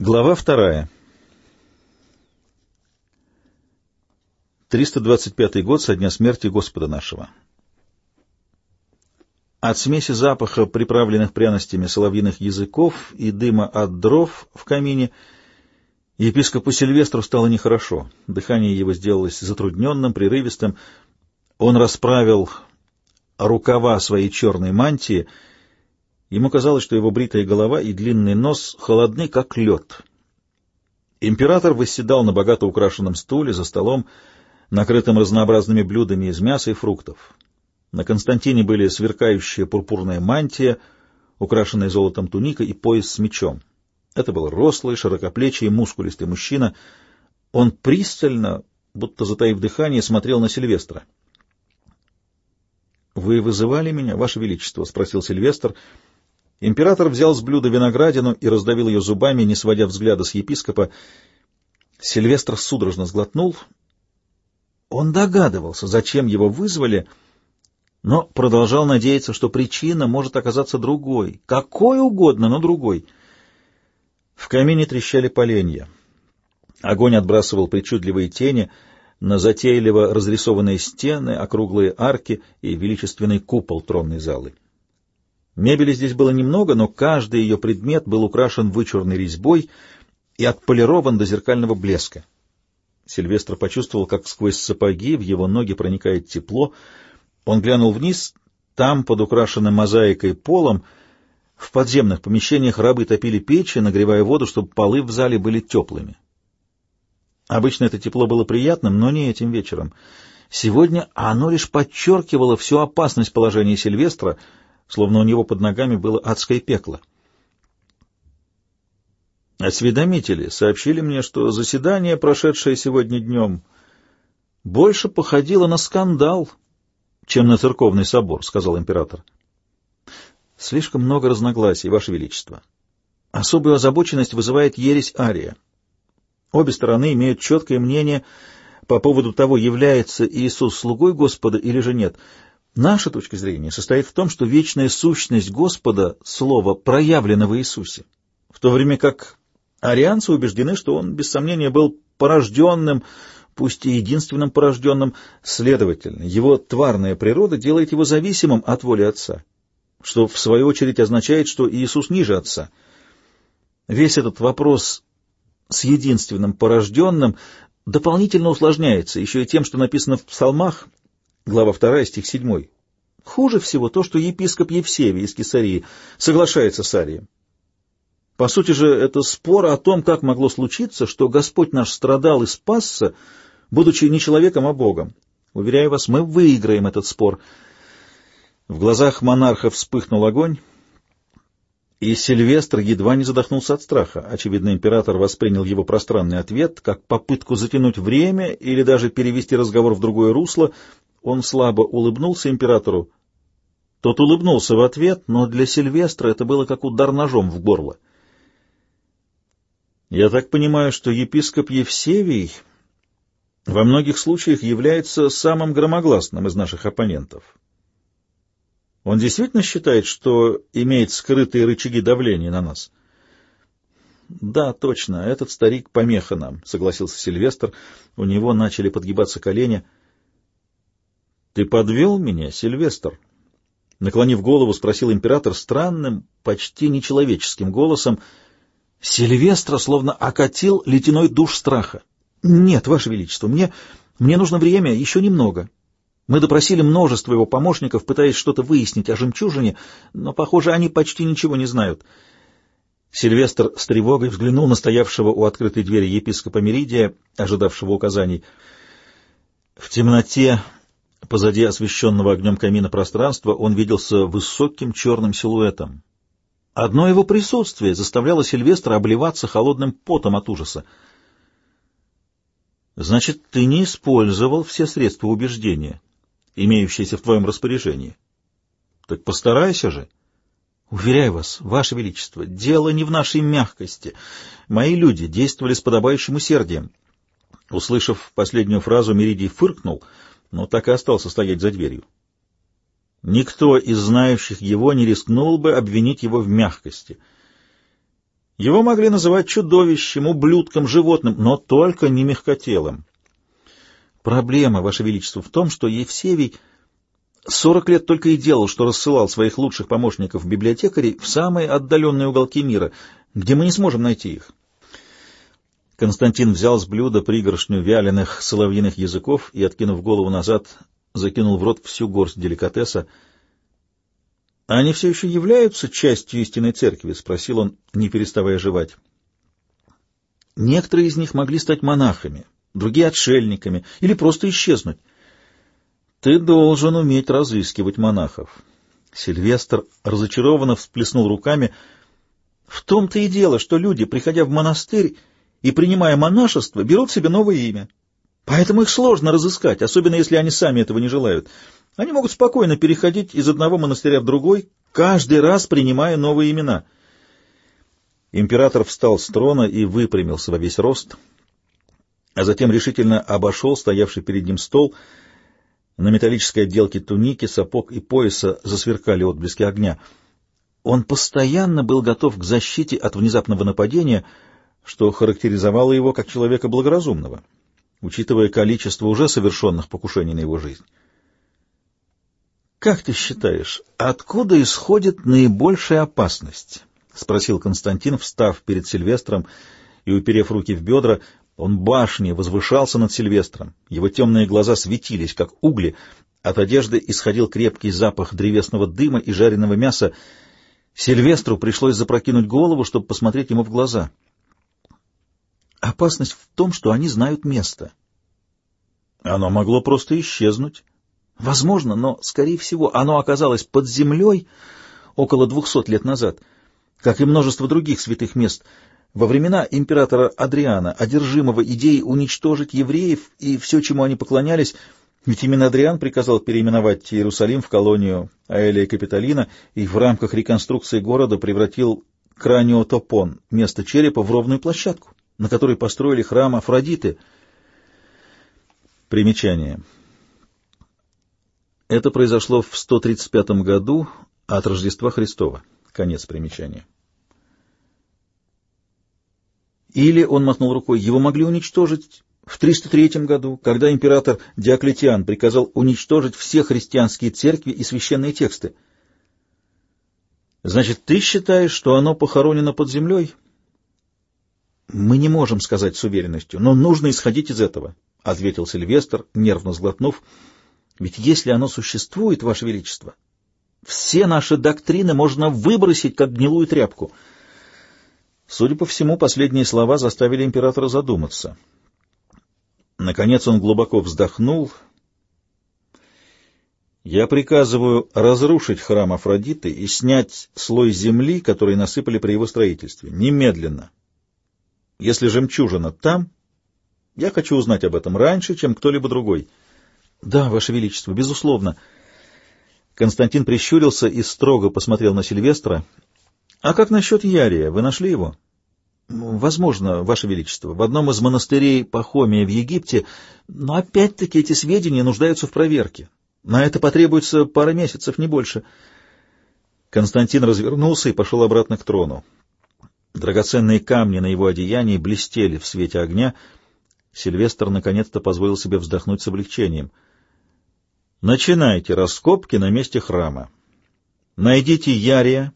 Глава вторая. 325 год со дня смерти Господа нашего. От смеси запаха, приправленных пряностями соловьиных языков и дыма от дров в камине, епископу Сильвестру стало нехорошо. Дыхание его сделалось затрудненным, прерывистым. Он расправил рукава своей черной мантии — Ему казалось, что его бритая голова и длинный нос холодны, как лед. Император восседал на богато украшенном стуле за столом, накрытым разнообразными блюдами из мяса и фруктов. На Константине были сверкающая пурпурная мантия, украшенная золотом туника и пояс с мечом. Это был рослый, широкоплечий, мускулистый мужчина. Он пристально, будто затаив дыхание, смотрел на Сильвестра. — Вы вызывали меня, Ваше Величество? — спросил Сильвестр. — Император взял с блюда виноградину и раздавил ее зубами, не сводя взгляда с епископа. Сильвестр судорожно сглотнул. Он догадывался, зачем его вызвали, но продолжал надеяться, что причина может оказаться другой, какой угодно, но другой. В камине трещали поленья. Огонь отбрасывал причудливые тени на затейливо разрисованные стены, округлые арки и величественный купол тронной залы. Мебели здесь было немного, но каждый ее предмет был украшен вычурной резьбой и отполирован до зеркального блеска. Сильвестр почувствовал, как сквозь сапоги в его ноги проникает тепло. Он глянул вниз, там, под украшенным мозаикой полом, в подземных помещениях рабы топили печи, нагревая воду, чтобы полы в зале были теплыми. Обычно это тепло было приятным, но не этим вечером. Сегодня оно лишь подчеркивало всю опасность положения Сильвестра — словно у него под ногами было адское пекло. Осведомители сообщили мне, что заседание, прошедшее сегодня днем, больше походило на скандал, чем на церковный собор, — сказал император. Слишком много разногласий, Ваше Величество. Особую озабоченность вызывает ересь Ария. Обе стороны имеют четкое мнение по поводу того, является Иисус слугой Господа или же нет — Наша точка зрения состоит в том, что вечная сущность Господа, Слово, проявлена в Иисусе, в то время как арианцы убеждены, что он, без сомнения, был порожденным, пусть и единственным порожденным, следовательно, его тварная природа делает его зависимым от воли Отца, что, в свою очередь, означает, что Иисус ниже Отца. Весь этот вопрос с единственным порожденным дополнительно усложняется еще и тем, что написано в псалмах глава 2, стих 7. Хуже всего то, что епископ Евсевий из Кесарии соглашается с Арием. По сути же, это спор о том, как могло случиться, что Господь наш страдал и спасся, будучи не человеком, а Богом. Уверяю вас, мы выиграем этот спор. В глазах монарха вспыхнул огонь, и Сильвестр едва не задохнулся от страха. Очевидно, император воспринял его пространный ответ как попытку затянуть время или даже перевести разговор в другое русло, он слабо улыбнулся императору. Тот улыбнулся в ответ, но для Сильвестра это было как удар ножом в горло. «Я так понимаю, что епископ Евсевий во многих случаях является самым громогласным из наших оппонентов. Он действительно считает, что имеет скрытые рычаги давления на нас?» «Да, точно, этот старик помеха нам», — согласился Сильвестр. У него начали подгибаться колени — «Ты подвел меня, Сильвестр?» Наклонив голову, спросил император странным, почти нечеловеческим голосом. Сильвестра словно окатил ледяной душ страха. «Нет, Ваше Величество, мне, мне нужно время, еще немного. Мы допросили множество его помощников, пытаясь что-то выяснить о жемчужине, но, похоже, они почти ничего не знают». Сильвестр с тревогой взглянул на стоявшего у открытой двери епископа Меридия, ожидавшего указаний. В темноте Позади освещенного огнем камина пространства он виделся высоким черным силуэтом. Одно его присутствие заставляло Сильвестра обливаться холодным потом от ужаса. «Значит, ты не использовал все средства убеждения, имеющиеся в твоем распоряжении. Так постарайся же». «Уверяю вас, Ваше Величество, дело не в нашей мягкости. Мои люди действовали с подобающим усердием». Услышав последнюю фразу, Меридий фыркнул — но так и остался стоять за дверью. Никто из знающих его не рискнул бы обвинить его в мягкости. Его могли называть чудовищем, ублюдком, животным, но только не мягкотелым. Проблема, Ваше Величество, в том, что Евсевий сорок лет только и делал, что рассылал своих лучших помощников-библиотекарей в самые отдаленные уголки мира, где мы не сможем найти их. Константин взял с блюда пригоршню вяленых соловьиных языков и, откинув голову назад, закинул в рот всю горсть деликатеса. — Они все еще являются частью истинной церкви? — спросил он, не переставая жевать. Некоторые из них могли стать монахами, другие — отшельниками или просто исчезнуть. Ты должен уметь разыскивать монахов. Сильвестр разочарованно всплеснул руками. В том-то и дело, что люди, приходя в монастырь и принимая монашество, берут себе новое имя. Поэтому их сложно разыскать, особенно если они сами этого не желают. Они могут спокойно переходить из одного монастыря в другой, каждый раз принимая новые имена. Император встал с трона и выпрямился во весь рост, а затем решительно обошел стоявший перед ним стол — на металлической отделке туники, сапог и пояса засверкали отблески огня. Он постоянно был готов к защите от внезапного нападения, что характеризовало его как человека благоразумного, учитывая количество уже совершенных покушений на его жизнь. «Как ты считаешь, откуда исходит наибольшая опасность?» — спросил Константин, встав перед Сильвестром и уперев руки в бедра, он башней возвышался над Сильвестром, его темные глаза светились, как угли, от одежды исходил крепкий запах древесного дыма и жареного мяса. Сильвестру пришлось запрокинуть голову, чтобы посмотреть ему в глаза. Опасность в том, что они знают место. Оно могло просто исчезнуть. Возможно, но, скорее всего, оно оказалось под землей около двухсот лет назад, как и множество других святых мест — во времена императора Адриана, одержимого идеей уничтожить евреев и все, чему они поклонялись, ведь именно Адриан приказал переименовать Иерусалим в колонию Аэлия Капитолина и в рамках реконструкции города превратил Краниотопон, место черепа, в ровную площадку, на которой построили храм Афродиты. Примечание. Это произошло в 135 году от Рождества Христова. Конец примечания. Или, он махнул рукой, его могли уничтожить в 303 году, когда император Диоклетиан приказал уничтожить все христианские церкви и священные тексты. Значит, ты считаешь, что оно похоронено под землей? Мы не можем сказать с уверенностью, но нужно исходить из этого, — ответил Сильвестр, нервно сглотнув. Ведь если оно существует, Ваше Величество, все наши доктрины можно выбросить, как гнилую тряпку — Судя по всему, последние слова заставили императора задуматься. Наконец он глубоко вздохнул. «Я приказываю разрушить храм Афродиты и снять слой земли, который насыпали при его строительстве. Немедленно. Если жемчужина там, я хочу узнать об этом раньше, чем кто-либо другой». «Да, Ваше Величество, безусловно». Константин прищурился и строго посмотрел на Сильвестра — а как насчет Ярия? Вы нашли его? Возможно, Ваше Величество, в одном из монастырей Пахомия в Египте, но опять-таки эти сведения нуждаются в проверке. На это потребуется пара месяцев, не больше. Константин развернулся и пошел обратно к трону. Драгоценные камни на его одеянии блестели в свете огня. Сильвестр наконец-то позволил себе вздохнуть с облегчением. «Начинайте раскопки на месте храма. Найдите Ярия,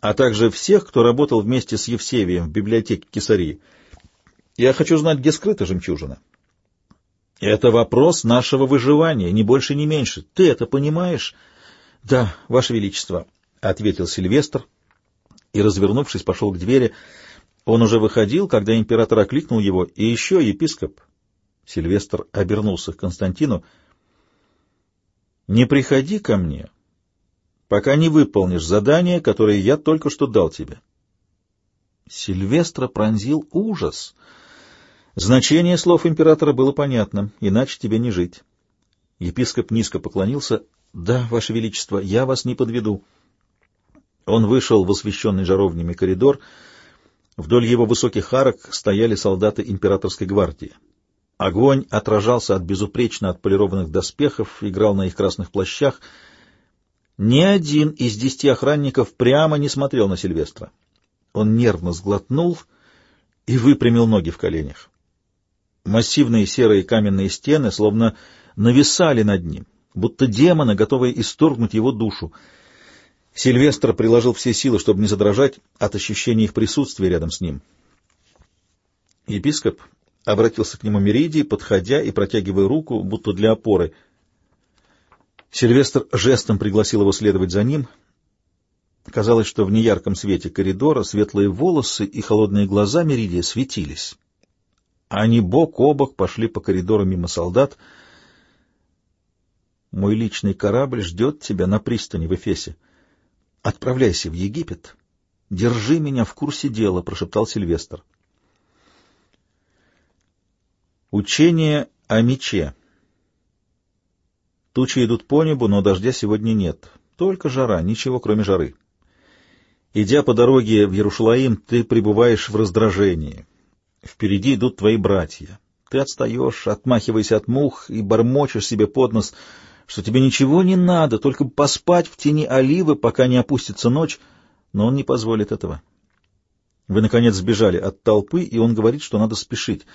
а также всех, кто работал вместе с Евсевием в библиотеке Кесарии. Я хочу знать, где скрыта жемчужина. Это вопрос нашего выживания, ни больше, ни меньше. Ты это понимаешь? — Да, Ваше Величество, — ответил Сильвестр и, развернувшись, пошел к двери. Он уже выходил, когда император окликнул его, и еще епископ. Сильвестр обернулся к Константину. — Не приходи ко мне, — пока не выполнишь задание, которое я только что дал тебе. Сильвестра пронзил ужас. Значение слов императора было понятно, иначе тебе не жить. Епископ низко поклонился. — Да, Ваше Величество, я вас не подведу. Он вышел в освещенный жаровнями коридор. Вдоль его высоких арок стояли солдаты императорской гвардии. Огонь отражался от безупречно отполированных доспехов, играл на их красных плащах — ни один из десяти охранников прямо не смотрел на Сильвестра. Он нервно сглотнул и выпрямил ноги в коленях. Массивные серые каменные стены словно нависали над ним, будто демоны, готовые исторгнуть его душу. Сильвестр приложил все силы, чтобы не задрожать от ощущения их присутствия рядом с ним. Епископ обратился к нему Меридий, подходя и протягивая руку, будто для опоры. Сильвестр жестом пригласил его следовать за ним. Казалось, что в неярком свете коридора светлые волосы и холодные глаза Меридия светились. Они бок о бок пошли по коридору мимо солдат. «Мой личный корабль ждет тебя на пристани в Эфесе. Отправляйся в Египет. Держи меня в курсе дела», — прошептал Сильвестр. Учение о мече. Тучи идут по небу, но дождя сегодня нет. Только жара, ничего кроме жары. Идя по дороге в Иерушалаим, ты пребываешь в раздражении. Впереди идут твои братья. Ты отстаешь, отмахиваясь от мух и бормочешь себе под нос, что тебе ничего не надо, только поспать в тени оливы, пока не опустится ночь, но он не позволит этого. Вы, наконец, сбежали от толпы, и он говорит, что надо спешить.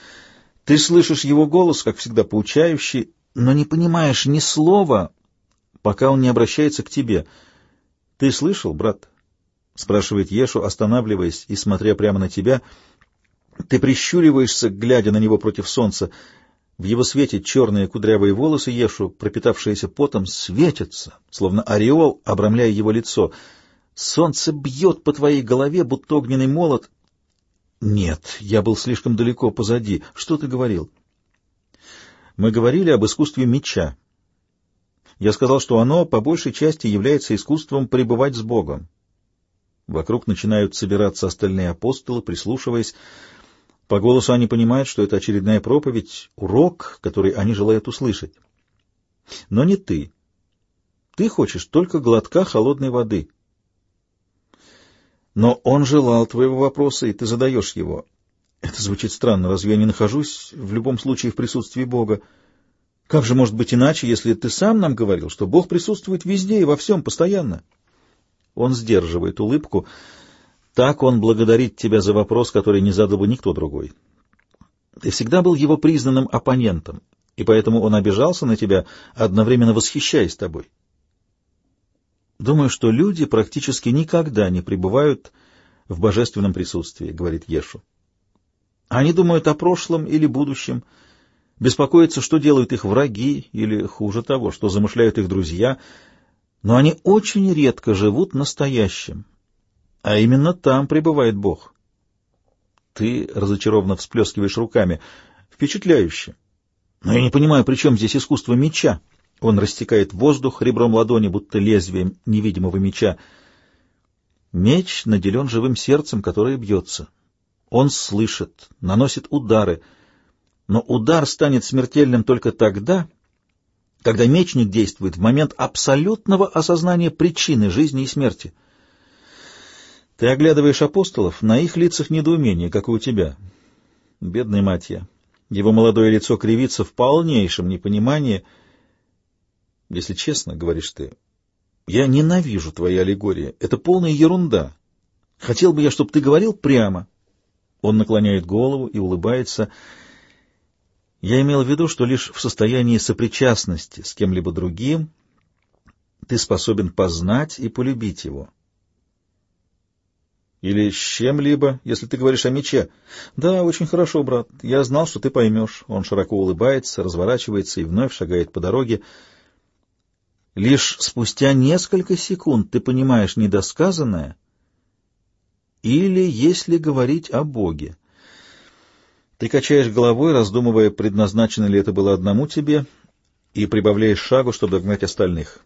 Ты слышишь его голос, как всегда, поучающий, но не понимаешь ни слова, пока он не обращается к тебе. Ты слышал, брат? — спрашивает Ешу, останавливаясь и смотря прямо на тебя. Ты прищуриваешься, глядя на него против солнца. В его свете черные кудрявые волосы Ешу, пропитавшиеся потом, светятся, словно ореол, обрамляя его лицо. Солнце бьет по твоей голове, будто огненный молот, нет, я был слишком далеко позади. Что ты говорил? Мы говорили об искусстве меча. Я сказал, что оно по большей части является искусством пребывать с Богом. Вокруг начинают собираться остальные апостолы, прислушиваясь. По голосу они понимают, что это очередная проповедь, урок, который они желают услышать. Но не ты. Ты хочешь только глотка холодной воды. Но он желал твоего вопроса, и ты задаешь его. Это звучит странно. Разве я не нахожусь в любом случае в присутствии Бога? Как же может быть иначе, если ты сам нам говорил, что Бог присутствует везде и во всем, постоянно? Он сдерживает улыбку. Так он благодарит тебя за вопрос, который не задал бы никто другой. Ты всегда был его признанным оппонентом, и поэтому он обижался на тебя, одновременно восхищаясь тобой. Думаю, что люди практически никогда не пребывают в божественном присутствии, говорит Ешу. Они думают о прошлом или будущем, беспокоятся, что делают их враги, или, хуже того, что замышляют их друзья, но они очень редко живут настоящим, а именно там пребывает Бог. Ты разочарованно всплескиваешь руками. Впечатляюще. Но я не понимаю, при чем здесь искусство меча? Он растекает воздух ребром ладони, будто лезвием невидимого меча. Меч наделен живым сердцем, которое бьется. Он слышит, наносит удары, но удар станет смертельным только тогда, когда мечник действует в момент абсолютного осознания причины жизни и смерти. Ты оглядываешь апостолов, на их лицах недоумение, как и у тебя. Бедный Матья. Его молодое лицо кривится в полнейшем непонимании — если честно, говоришь ты, я ненавижу твои аллегории. Это полная ерунда. Хотел бы я, чтобы ты говорил прямо. Он наклоняет голову и улыбается. Я имел в виду, что лишь в состоянии сопричастности с кем-либо другим ты способен познать и полюбить его. Или с чем-либо, если ты говоришь о мече. Да, очень хорошо, брат. Я знал, что ты поймешь. Он широко улыбается, разворачивается и вновь шагает по дороге. Лишь спустя несколько секунд ты понимаешь недосказанное, или если говорить о Боге. Ты качаешь головой, раздумывая, предназначено ли это было одному тебе, и прибавляешь шагу, чтобы догнать остальных.